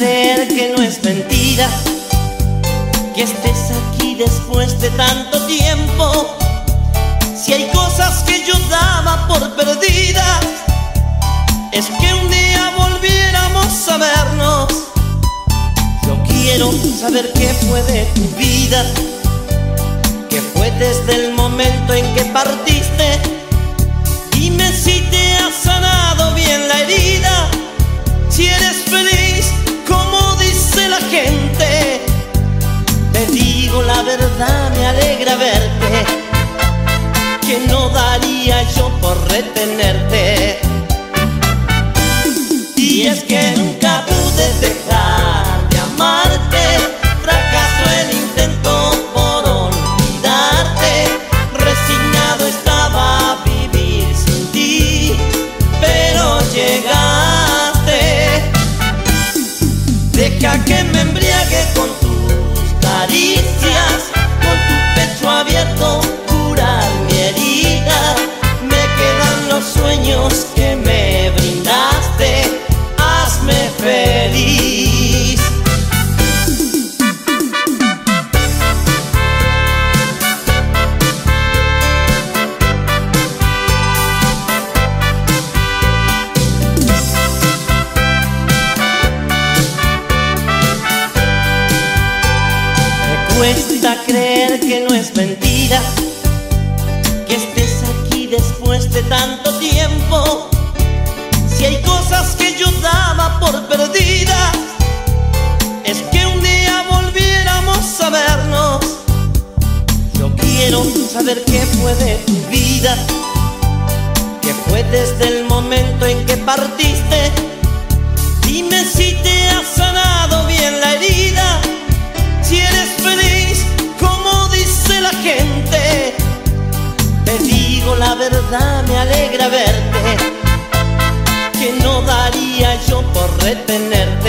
que no es mentira que estés aquí después de tanto tiempo. Si hay cosas que yo daba por perdidas, es que un día volviéramos a vernos. Yo quiero saber qué fue de tu vida, qué fue desde el momento en que partiste. Dime si te nunca cuesta creer que no es mentira que estés aquí después de tanto tiempo. Si hay cosas que yo daba por perdidas, es que un día volviéramos a vernos. Yo quiero saber qué fue de tu vida, qué fue desde el momento en que partiste. Dime si te ha sanado bien la herida, verdad me alegra verte, que no daría yo por retenerte.